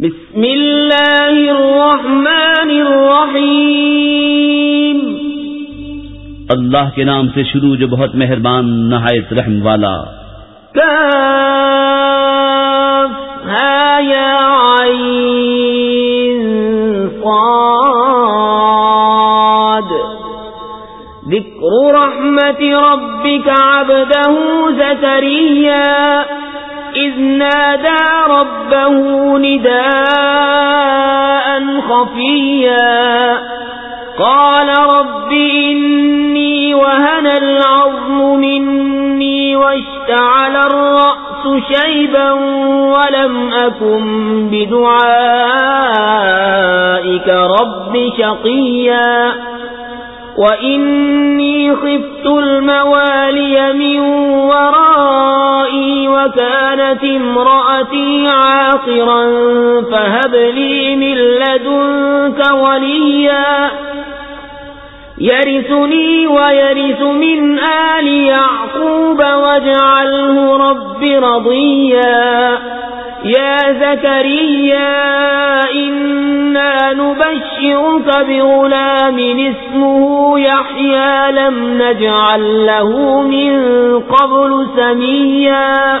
بسم اللہ الرحمن الرحیم اللہ کے نام سے شروع جو بہت مہربان نہایت رحم والا۔ یا عین صاد۔ ذکر رحمت ربک عبده زکریہ إذ نادى ربه نداء خفيا قال رب إني وهن العظم مني واشتعل الرأس شيبا ولم أكن بدعائك رب شقيا وإني خفت الموالي من ورائي وكانت امرأتي عاقرا فهب لي من لدنك وليا يرثني ويرث من آل يعقوب واجعله رب رضيا. يا زكريا، إنا نبشرك بغلام اسمه يحيى، لم نجعل له من قبل سميا.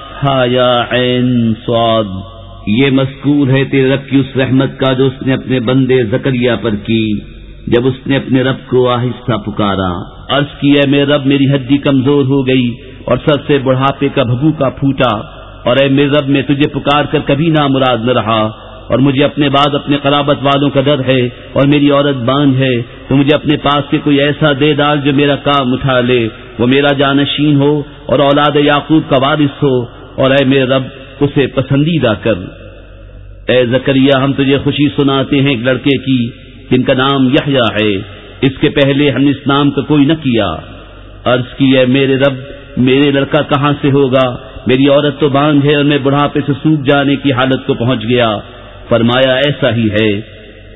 ہا یا عین سواد یہ مذکور ہے تیرے رب کی اس رحمت کا جو اس نے اپنے بندے زکریہ پر کی، جب اس نے اپنے رب کو آہستہ پکارا۔ عرض کیا میرے رب، میری ہڈی کمزور ہو گئی اور سر سے بڑھاپے کا بھگو کا پھوٹا، اور اے میرے رب، میں تجھے پکار کر کبھی نہ مراد نہ رہا، اور مجھے اپنے بعد اپنے قرابت والوں کا ڈر ہے، اور میری عورت باندھ ہے، تو مجھے اپنے پاس کے کوئی ایسا دے ڈال جو میرا کام اٹھا لے، وہ میرا جانشین ہو، اور اولاد یعقوب کا وارث ہو اور اے میرے رب، اسے پسندیدہ کر۔ اے زکریہ ہم تجھے خوشی سناتے ہیں ایک لڑکے کی، جن کا نام یحییٰ ہے۔ اس کے پہلے ہم نے اس نام کا کوئی نہ کیا۔ عرض کی ہے میرے رب، میرے لڑکا کہاں سے ہوگا؟ میری عورت تو باندھ ہے اور میں بڑھاپے سے سوکھ جانے کی حالت کو پہنچ گیا۔ فرمایا، ایسا ہی ہے۔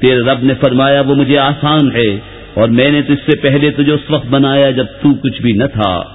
تیرے رب نے فرمایا، وہ مجھے آسان ہے۔ اور میں نے تو اس سے پہلے تجھے اس وقت بنایا جب تو کچھ بھی نہ تھا۔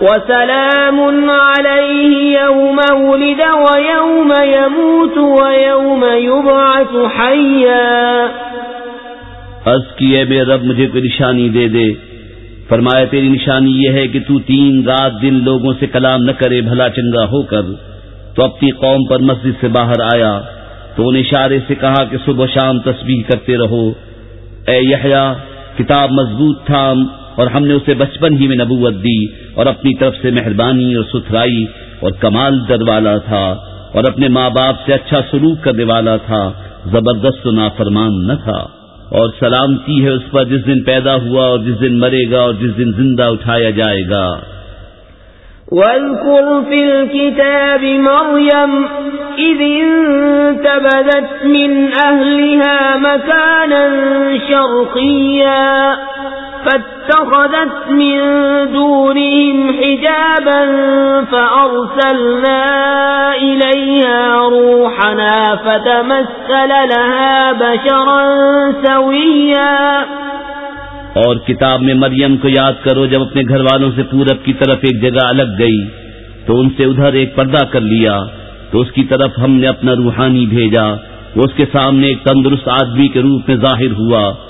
وسلام عليه يوم ولد ويوم يموت ويوم يبعث حيا. عرض کیے بے رب مجھے کوئی نشانی دے دے۔ فرمایا، تیری نشانی یہ ہے کہ تو تین رات دن لوگوں سے کلام نہ کرے، بھلا چنگا ہو کر۔ تو اپنی قوم پر مسجد سے باہر آیا۔ تو ان اشارے سے کہا کہ صبح شام تسبیح کرتے رہو۔ اے یحییٰ، کتاب مضبوط تھا اور ہم نے اسے بچپن ہی میں نبوت دی اور اپنی طرف سے مہربانی اور ستھرائی اور کمال در والا تھا اور اپنے ماں باپ سے اچھا سلوک کرنے والا تھا، زبردست و نافرمان نہ تھا۔ اور سلامتی ہے اس پر جس دن پیدا ہوا اور جس دن مرے گا اور جس دن زندہ اٹھایا جائے گا۔ واذكر في الكتاب مريم إذ انتبذت من أهلها مكانا شرقيا فاتخذت من دونهم حجابا فأرسلنا إليها روحنا فتمثل لها بشرا سويا. اور کتاب میں مریم کو یاد کرو، جب اپنے گھر والوں سے پورب کی طرف ایک جگہ الگ گئی، تو ان سے ادھر ایک پردہ کر لیا، تو اس کی طرف ہم نے اپنا روحانی بھیجا، وہ اس کے سامنے ایک تندرست آدمی کے روپ میں ظاہر ہوا۔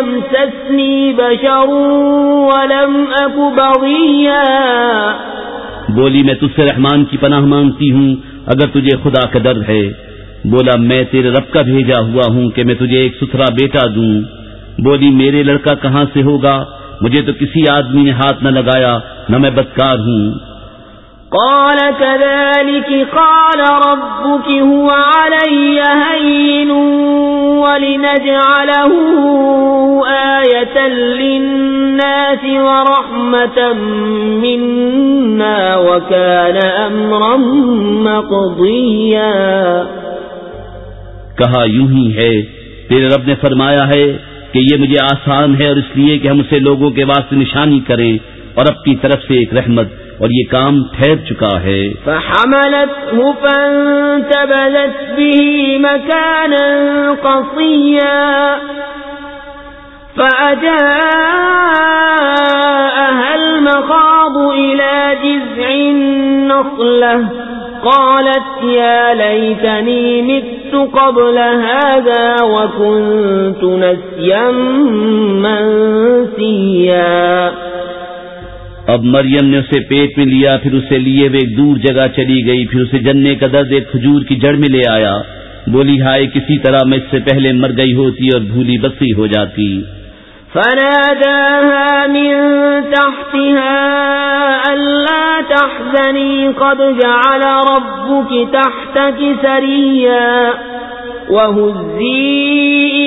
يمسسني بشر ولم أك بغيا. بولی، میں تجھ سے رحمان کی پناہ مانگتی ہوں، اگر تجھے خدا کا درد ہے۔ بولا، میں تیرے رب کا بھیجا ہوا ہوں کہ میں تجھے ایک ستھرا بیٹا دوں۔ بولی، میرے لڑکا کہاں سے ہوگا؟ مجھے تو کسی آدمی نے ہاتھ نہ لگایا، نہ میں بدکار ہوں۔ قال كذلك قال ربك هو علي هين ولنجعله آية للناس ورحمة منا وكان أمرا مقضيا. کہا یوں ہی ہے، تیرے رب نے فرمایا ہے کہ یہ مجھے آسان ہے اور اس لیے کہ ہم اسے لوگوں کے واسطے نشانی کریں۔ اور اپنی طرف سے ایک رحمت اور یہ کام ٹھہر چکا ہے۔ فحملته فانتبذت به مكانا قصيا فأجاءها المخاض إلى جذع النخلة قالت يا ليتني مت قبل هذا وكنت نسيا منسيا اب مریم نے اسے پیٹ میں لیا، پھر اسے لیے وہ ایک دور جگہ چلی گئی، پھر اسے جننے کا درد ایک کھجور کی جڑ میں لے آیا۔ بولی، ہائے، کسی طرح میں اس سے پہلے مر گئی ہوتی اور بھولی بسی ہو جاتی۔ فناداها من تحتها ألا تحزني قد جعل ربك تحتك سريا وهزي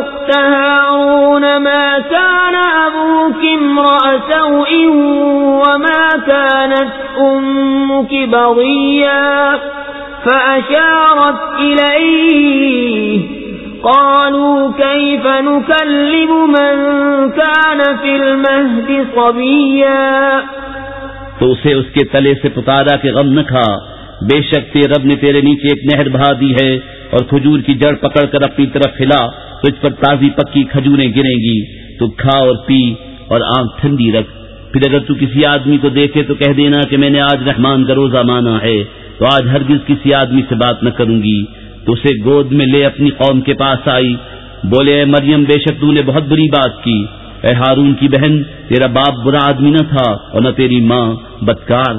أخت هارون ما كان أبوك امرأ سوء وما كانت أمك بغيا فأشارت إليه قالوا كيف نكلم من كان في المهد صبيا تو اسے اس کے تلے سے پتارا کے غم نہ کھا، بے شک تیرے رب نے تیرے نیچے ایک نہر بہا دی ہے اور کھجور کی جڑ پکڑ کر اپنی طرف ہلا تو اس پر تازی پکی کھجوریں گریں گی، تو کھا اور پی اور آنکھ ٹھنڈی رکھ۔ پھر اگر تو کسی آدمی کو دیکھے تو کہہ دینا کہ میں نے آج رحمان کا روزہ مانا ہے، تو آج ہرگز کسی آدمی سے بات نہ کروں گی۔ تو اسے گود میں لے اپنی قوم کے پاس آئی، بولے، اے مریم، بے شک تو نے بہت بری بات کی۔ اے ہارون کی بہن، تیرا باپ برا آدمی نہ تھا اور نہ تیری ماں بدکار۔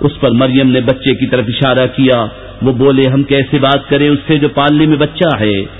اس پر مریم نے بچے کی طرف اشارہ کیا۔ وہ بولے، ہم کیسے بات کریں اس سے جو پالنے میں بچہ ہے؟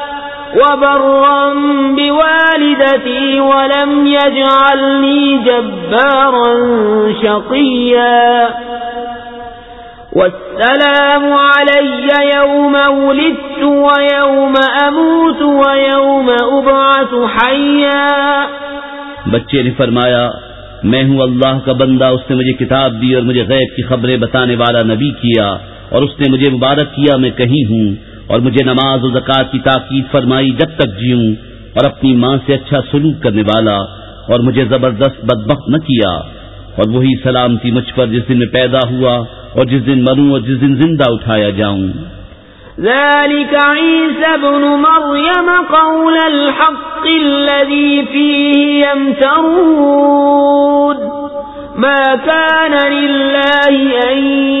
وبرا بوالدتي ولم يجعلني جبارا شقيا. والسلام علي يوم ولدت ويوم أموت ويوم أبعث حيا. بچے نے فرمایا، میں ہوں اللہ کا بندہ، اس نے مجھے کتاب دی اور مجھے غیب کی خبریں بتانے والا نبی کیا اور اس نے مجھے مبارک کیا، میں کہیں ہوں۔ اور مجھے نماز و زکات کی تاکید فرمائی، جب تک جیوں اور اپنی ماں سے اچھا سلوک کرنے والا اور مجھے زبردست بدبخت نہ کیا اور وہی سلامتی مجھ پر جس دن میں پیدا ہوا اور جس دن مروں اور جس دن زندہ اٹھایا جاؤں۔ ذلك عيسى بن مريم قول الحق الذي فيه يمترون. ما كان لله أن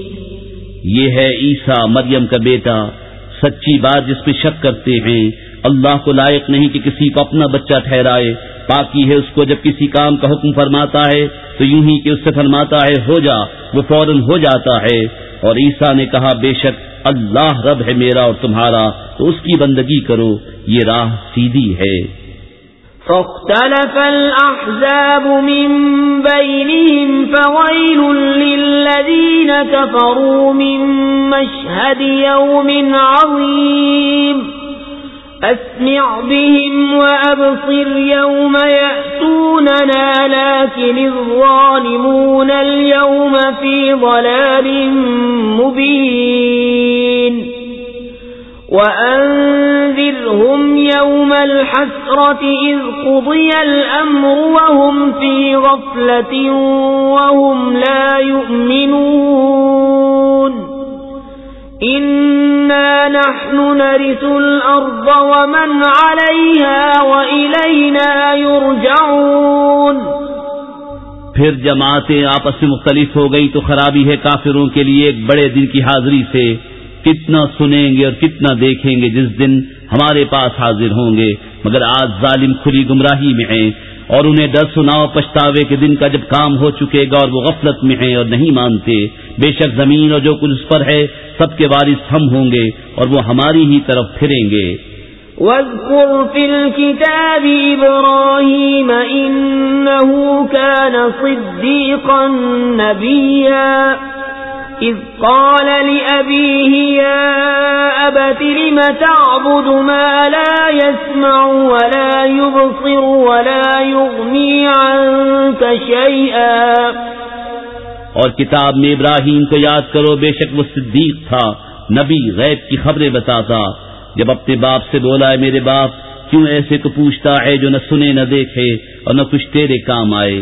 یہ ہے عیسیٰ مریم کا بیٹا، سچی بات جس پہ شک کرتے ہیں۔ اللہ کو لائق نہیں کہ کسی کو اپنا بچہ ٹھہرائے۔ باقی ہے اس کو جب کسی کام کا حکم فرماتا ہے، تو یوں ہی کہ اس سے فرماتا ہے، ہو جا، وہ فوراً ہو جاتا ہے۔ اور عیسیٰ نے کہا، بے شک اللہ رب ہے میرا اور تمہارا، تو اس کی بندگی کرو، یہ راہ سیدھی ہے۔ فاختلف الأحزاب من بينهم، فويل الذين كفروا من مشهد يوم عظيم. أسمع بهم وأبصر يوم يأتوننا، لكن الظالمون اليوم في ضلال مبين. وأنذرهم يوم الحسرة إذ قضي الأمر وهم في غفلة وهم لا يؤمنون إنا نحن نرث الأرض ومن عليها وإلينا يرجعون پھر جماعتیں آپس میں مختلف ہو گئی تو خرابی ہے کافروں کے لیے ایک بڑے دن کی حاضری سے۔ کتنا سنیں گے اور کتنا دیکھیں گے جس دن ہمارے پاس حاضر ہوں گے۔ مگر آج ظالم کھلی گمراہی میں ہیں اور انہیں ڈر سناؤ پچھتاوے کے دن کا جب کام ہو چکے گا اور وہ غفلت میں ہیں اور نہیں مانتے۔ بے شک زمین اور جو کچھ اس پر ہے، سب کے وارث ہم ہوں گے اور وہ ہماری ہی طرف پھریں گے۔ واذكر في الكتاب إبراهيم إنه كان صديقا نبيا إذ قال لأبيه يا أبت لم تعبد ما لا يسمع ولا يبصر ولا يغني عنك شيئا؟ اور کتاب میں ابراہیم کو یاد کرو، بے شک وہ صدیق تھا، نبی غیب کی خبریں بتاتا۔ جب اپنے باپ سے بولا ہے میرے باپ، کیوں ایسے کو پوچھتا ہے جو نہ سنے نہ دیکھے اور نہ کچھ تیرے کام آئے؟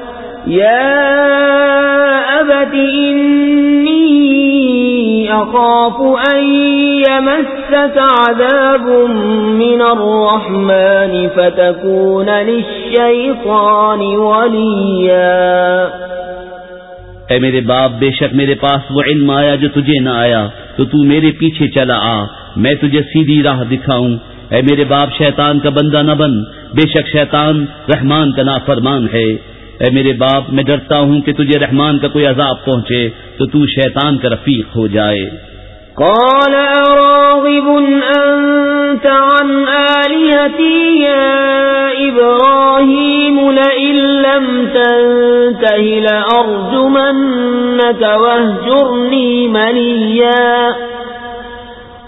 يا أبت إني أخاف أن يمسك عذاب من الرحمن فتكون للشيطان وليا اے میرے باپ، بے شک میرے پاس وہ علم آیا جو تجھے نہ آیا، تو تو میرے پیچھے چلا آ، میں تجھے سیدھی راہ دکھاؤں۔ اے میرے باپ، شیطان کا بندہ نہ بن، بے شک شیطان رحمان کا نافرمان ہے۔ اے میرے باپ، میں ڈرتا ہوں کہ تجھے رحمان کا کوئی عذاب پہنچے تو تو شیطان کا رفیق ہو جائے۔ قال أراغب أنت عن آلهتي يا إبراهيم لئن لم تنته لأرجمنك واهجرني مليا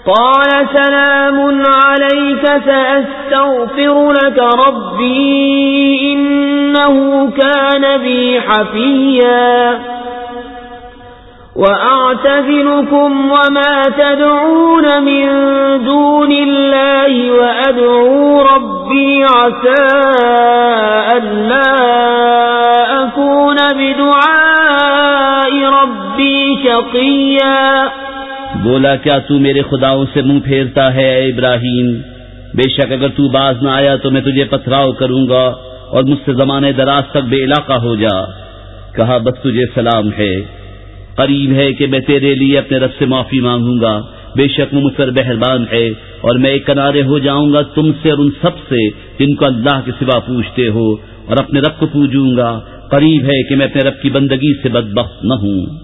قال سلام عليك سأستغفر لك ربي إنه كان بي حفيا. وأعتذلكم وما تدعون من دون الله وأدعو ربي عسى ألا أكون بدعاء ربي شقيا. بولا، کیا تو میرے خداؤں سے منہ پھیرتا ہے اے ابراہیم؟ بے شک اگر تو باز نہ آیا تو میں تجھے پتھراؤ کروں گا اور مجھ سے زمانے دراز تک بے علاقہ ہو جا۔ کہا، بس تجھے سلام ہے۔ قریب ہے کہ میں تیرے لیے اپنے رب سے معافی مانگوں گا۔ بے شک وہ مجھ پر بہربان ہے اور میں ایک کنارے ہو جاؤں گا تم سے اور ان سب سے جن کو اللہ کے سوا پوچھتے ہو اور اپنے رب کو پوجوں گا۔ قریب ہے کہ میں اپنے رب کی بندگی سے بدبخت نہ ہوں۔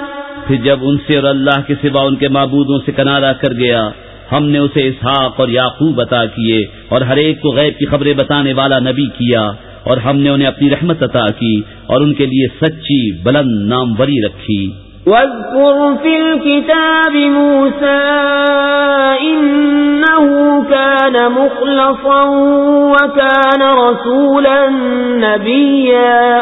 پھر جب ان سے اور اللہ کے سوا ان کے معبودوں سے کنارہ کر گیا، ہم نے اسے اسحاق اور یاقوب عطا کیے اور ہر ایک کو غیب کی خبریں بتانے والا نبی کیا اور ہم نے انہیں اپنی رحمت عطا کی اور ان کے لیے سچی بلند ناموری رکھی۔ واذكر في الكتاب موسى إنه كان مخلصا وكان رسولا نبيا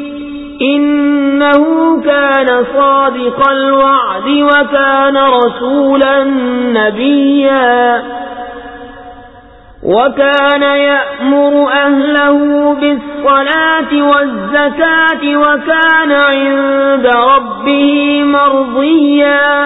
إنه كان صادق الوعد وكان رسولا نبيا. وكان يأمر أهله بالصلاة والزكاة وكان عند ربه مرضيا.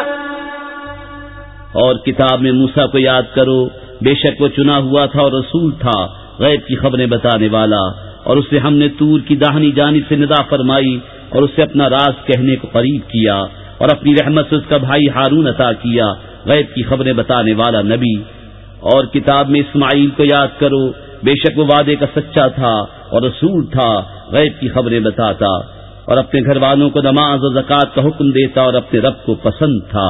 اور کتاب میں موسا کو یاد کرو، بے شک وہ چنا ہوا تھا اور رسول تھا، غیب کی خبریں بتانے والا۔ اور اسے ہم نے تور کی داہنی جانب سے ندا فرمائی اور اسے اپنا راز کہنے کو قریب کیا اور اپنی رحمت سے اس کا بھائی ہارون عطا کیا، غیب کی خبریں بتانے والا نبی۔ اور کتاب میں اسماعیل کو یاد کرو، بے شک وہ وعدے کا سچا تھا اور رسول تھا، غیب کی خبریں بتاتا اور اپنے گھر والوں کو نماز و زکوٰۃ کا حکم دیتا اور اپنے رب کو پسند تھا۔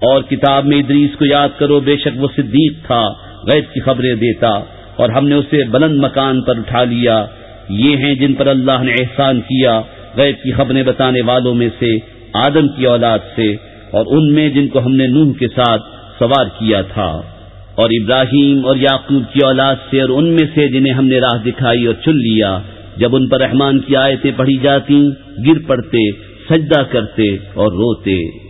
اور کتاب میں ادریس کو یاد کرو، بے شک وہ صدیق تھا، غیب کی خبریں دیتا، اور ہم نے اسے بلند مکان پر اٹھا لیا۔ یہ ہیں جن پر اللہ نے احسان کیا، غیب کی خبریں بتانے والوں میں سے، آدم کی اولاد سے، اور ان میں جن کو ہم نے نوح کے ساتھ سوار کیا تھا۔ اور ابراہیم اور یعقوب کی اولاد سے، اور ان میں سے جنہیں ہم نے راہ دکھائی اور چن لیا۔ جب ان پر رحمان کی آیتیں پڑھی جاتی، گر پڑتے، سجدہ کرتے اور روتے۔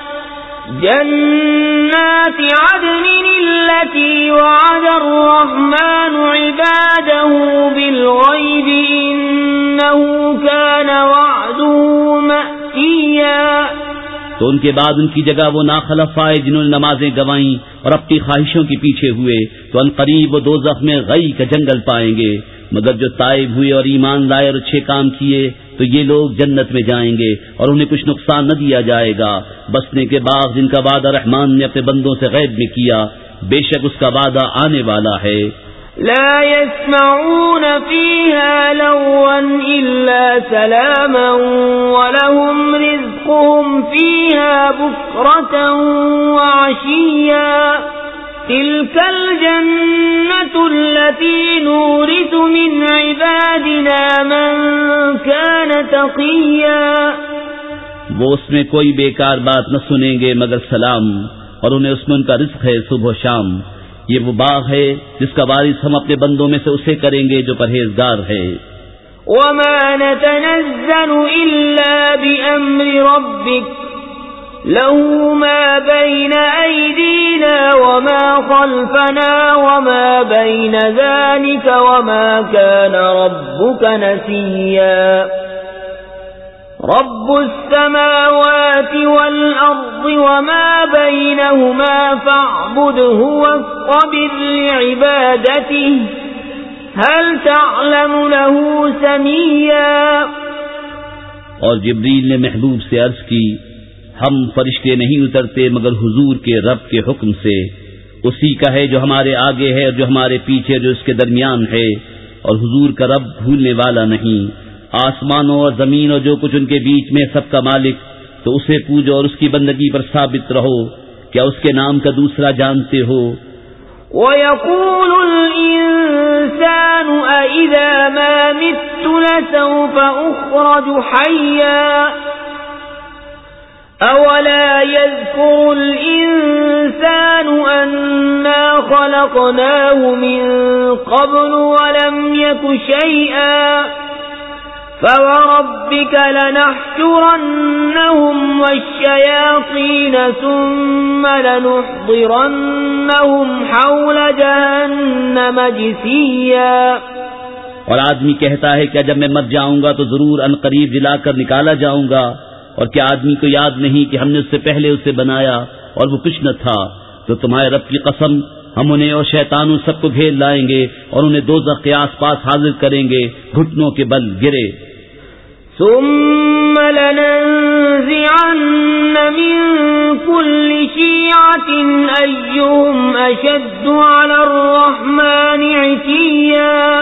جنات عدن التي وعد الرحمن عباده بالغيب إنه كان وعده مأتيا. تو ان کے بعد ان کی جگہ وہ ناخلف آئے جنہوں نے نمازیں گوائیں اور اپنی خواہشوں کے پیچھے ہوئے، تو ان قریب وہ دو زخم غی کا جنگل پائیں گے۔ مگر جو تائب ہوئے اور ایمان لائے اور اچھے کام کیے، تو یہ لوگ جنت میں جائیں گے اور انہیں کچھ نقصان نہ دیا جائے گا۔ بسنے کے بعد جن کا وعدہ رحمان نے اپنے بندوں سے غیب میں کیا، بے شک اس کا وعدہ آنے والا ہے۔ لا يسمعون فيها لوا إلا سلاما ولهم رزقهم فيها بكرة وعشيا۔ تلك الجنة التي نورث من عبادنا من كان تقيا وہ اس میں کوئی بیکار بات نہ سنیں گے مگر سلام اور انہیں اس میں ان کا رزق ہے صبح و شام۔ یہ وہ باغ ہے جس کا وارث ہم اپنے بندوں میں سے اسے کریں گے جو پرہیزگار ہے۔ وما نتنزل إلا بأمر ربك له ما بين أيدينا وما خلفنا وما بين ذلك وما كان ربك نسيا رب السماوات والأرض وما بينهما فاعبده واصطبر لعبادته هل تعلم له سميا اور جبریل نے محبوب سے عرض کی ہم فرشتے نہیں اترتے مگر حضور کے رب کے حکم سے۔ اسی کا ہے جو ہمارے آگے ہے اور جو ہمارے پیچھے جو اس کے درمیان ہے۔ اور حضور کا رب بھولنے والا نہیں۔ آسمانوں اور زمین اور جو کچھ ان کے بیچ میں سب کا مالک، تو اسے پوجو اور اس کی بندگی پر ثابت رہو۔ کیا اس کے نام کا دوسرا جانتے ہو؟ وَيَقُولُ الْإِنسَانُ أَإِذَا مَا مِتُّ لَسَوْفَ أُخْرَجُ حَيًّا۔ أَوَلَا يَذْكُرُ الْإِنسَانُ أَنَّا خَلَقْنَاهُ مِن قَبْلُ وَلَمْ يَكُ شَيْئًا فوربك لنحشرنهم والشياطين ثم لنحضرنهم حول جهنم جسيا اور آدمی کہتا ہے کہ جب میں مر جاؤں گا تو ضرور ان قریب جلا کر نکالا جاؤں گا۔ اور کیا آدمی کو یاد نہیں کہ ہم نے اس سے پہلے اسے بنایا اور وہ کچھ نہ تھا؟ تو تمہارے رب کی قسم، ہم انہیں اور شیطانوں سب کو گھیر لائیں گے اور انہیں دو کے آس پاس حاضر کریں گے، گھٹنوں کے بل گرے۔ ثم لننزعن من كل شيعة أيهم أشد على الرحمن عتيا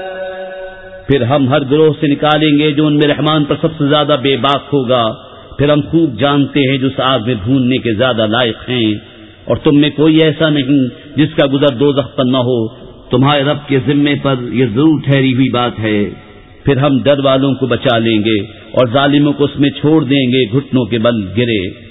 پھر ہم ہر گروہ سے نکالیں گے جو ان میں رحمان پر سب سے زیادہ بے باک ہوگا۔ پھر ہم خوب جانتے ہیں جو اس آگ میں بھوننے کے زیادہ لائق ہیں۔ اور تم میں کوئی ایسا نہیں جس کا گزر دو پر نہ ہو۔ تمہارے رب کے ذمے پر یہ ضرور ٹھہری ہوئی بات ہے۔ پھر ہم ڈر والوں کو بچا لیں گے اور ظالموں کو اس میں چھوڑ دیں گے گھٹنوں کے بل گرے۔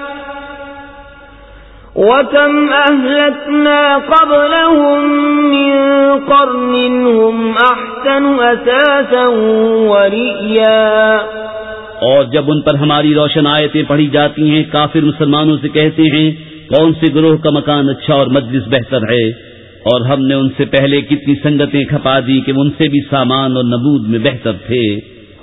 وَكَمْ أَهْلَكْنَا قَبْلَهُمْ مِنْ قَرْنٍ هُمْ أَحْسَنُ أَسَاسًا وَرِئْيًا اور جب ان پر ہماری روشن آیتیں پڑھی جاتی ہیں، کافر مسلمانوں سے کہتے ہیں، کون سے گروہ کا مکان اچھا اور مجلس بہتر ہے؟ اور ہم نے ان سے پہلے کتنی سنگتیں کھپا دی کہ ان سے بھی سامان اور نبود میں بہتر تھے۔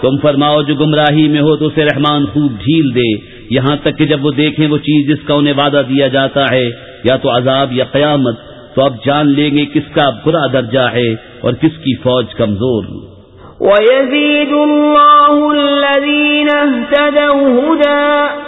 تم فرماؤ جو گمراہی میں ہو تو اسے رحمان خوب ڈھیل دے۔ یہاں تک کہ جب وہ دیکھیں وہ چیز جس کا انہیں وعدہ دیا جاتا ہے، یا تو عذاب یا قیامت، تو اب جان لیں گے کس کا برا درجہ ہے اور کس کی فوج کمزور۔ وَيَزِيدُ اللَّهُ الَّذِينَ اهْتَدَوْا هُدًى۔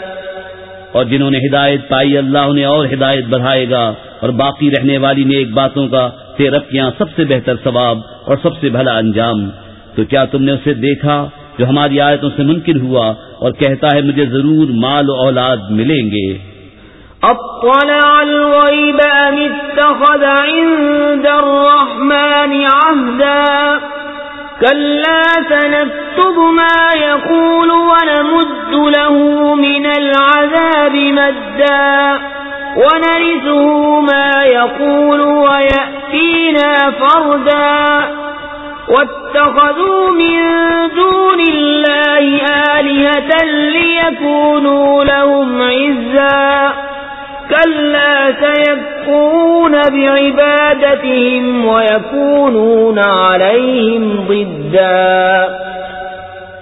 اور جنہوں نے ہدایت پائی، اللہ انہیں اور ہدایت بڑھائے گا اور باقی رہنے والی نیک باتوں کا رب کے یہاں سب سے بہتر ثواب اور سب سے بھلا انجام۔ تو کیا تم نے اسے دیکھا جو ہماری آیتوں سے منکر ہوا اور کہتا ہے مجھے ضرور مال و اولاد ملیں گے؟ اطلع الغیب ام اتخذ عند الرحمن عهدا كلا سنكتب ما يقول ونمد له من العذاب مدا ونرثه ما يقول ويأتينا فردا واتخذوا من دون الله آلهة ليكونوا لهم عزا كلا سيكفون بعبادتهم ويكونون عليهم ضدا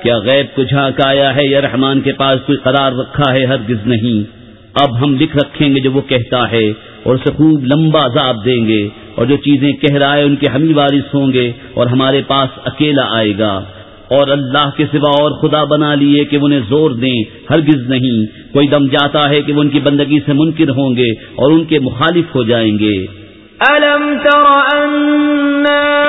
کیا غیب کو جھانک ہاں آیا ہے یا رحمان کے پاس کوئی قرار رکھا ہے ہرگز نہیں؟ اب ہم لکھ رکھیں گے جو وہ کہتا ہے اور اسے خوب لمبا عذاب دیں گے اور جو چیزیں کہہ رہا ہے ان کے ہمی وارث ہوں گے اور ہمارے پاس اکیلا آئے گا۔ اور اللہ کے سوا اور خدا بنا لیے کہ انہیں زور دیں، ہرگز نہیں۔ کوئی دم جاتا ہے کہ وہ ان کی بندگی سے منکر ہوں گے اور ان کے مخالف ہو جائیں گے۔ ألم تر أنا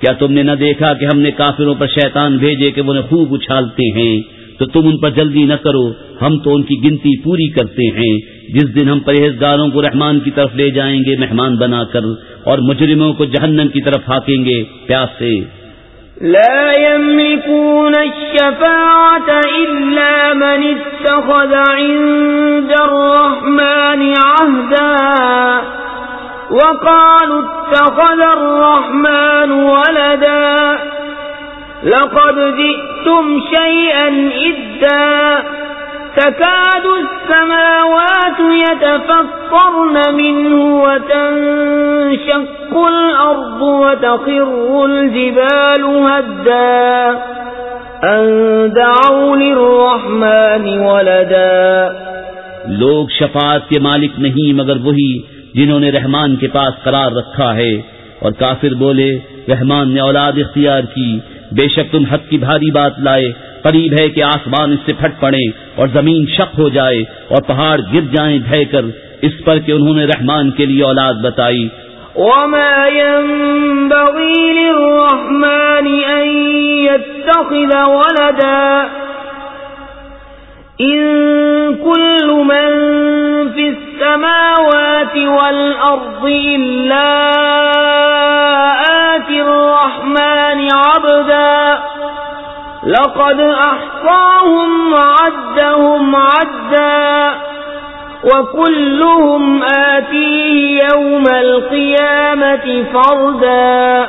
کیا تم نے نہ دیکھا کہ ہم نے کافروں پر شیطان بھیجے کہ وہ انہیں خوب اچھالتے ہیں؟ تو تم ان پر جلدی نہ کرو، ہم تو ان کی گنتی پوری کرتے ہیں۔ جس دن ہم پرہیزگاروں کو رحمان کی طرف لے جائیں گے، مہمان بنا کر اور مجرموں کو جہنم کی طرف ہاکیں گے، پیاس سے۔ لا يملكون الشفاعة إلا من اتخذ عند الرحمن عهدا۔ وقالوا اتخذ الرحمن ولدا لقد جئتم شيئا إدا تكاد السماوات يتفطرن منه وتنشق الأرض وتخر الجبال هدا أن دعوا للرحمن ولدا لوگ شفاعت کے مالک نہیں، مگر وہی جنہوں نے رحمان کے پاس قرار رکھا ہے۔ اور کافر بولے، رحمان نے اولاد اختیار کی۔ بے شک تم حق کی بھاری بات لائے۔ قریب ہے کہ آسمان اس سے پھٹ پڑے اور زمین شک ہو جائے اور پہاڑ گر جائیں ڈھے کر۔ اس پر کہ انہوں نے رحمان کے لیے اولاد بتائی۔ وما ينبغي للرحمن أن يتخذ ولدا إن والأرض إلا آتي الرحمن عبدا لقد أحصاهم وعدهم عدا وكلهم آتيه يوم القيامة فردا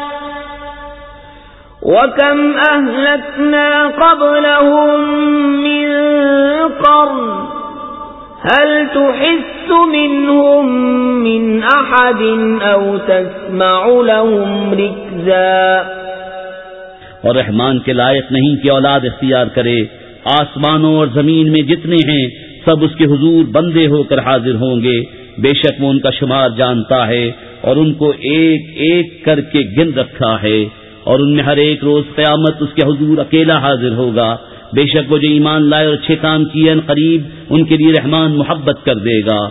وكم أهلكنا قبلهم من قرن هل تحس منهم من أحد أو تسمع لهم ركزا اور رحمان کے لائق نہیں کہ اولاد اختیار کرے، آسمانوں اور زمین میں جتنے ہیں، سب اس کے حضور بندے ہو کر حاضر ہوں گے۔ بے شک وہ ان کا شمار جانتا ہے اور ان کو ایک ایک کر کے گن رکھا ہے۔ اور ان میں ہر ایک روز قیامت اس کے حضور اکیلا حاضر ہوگا۔ بے شک وہ جو ایمان لائے اور اچھے کام کیے قریب ان کے لیے رحمان، محبت کر دے گا۔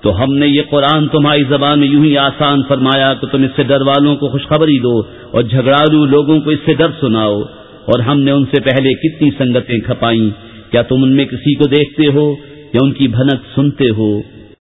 تو ہم نے یہ قرآن تمہاری زبان میں یوں ہی آسان فرمایا کہ تم اس سے ڈر والوں کو خوشخبری دو اور جھگڑالو لوگوں کو اس سے ڈر سناؤ۔ اور ہم نے ان سے پہلے کتنی سنگتیں کھپائیں۔ کیا تم ان میں کسی کو دیکھتے ہو یا ان کی بھنک سنتے ہو؟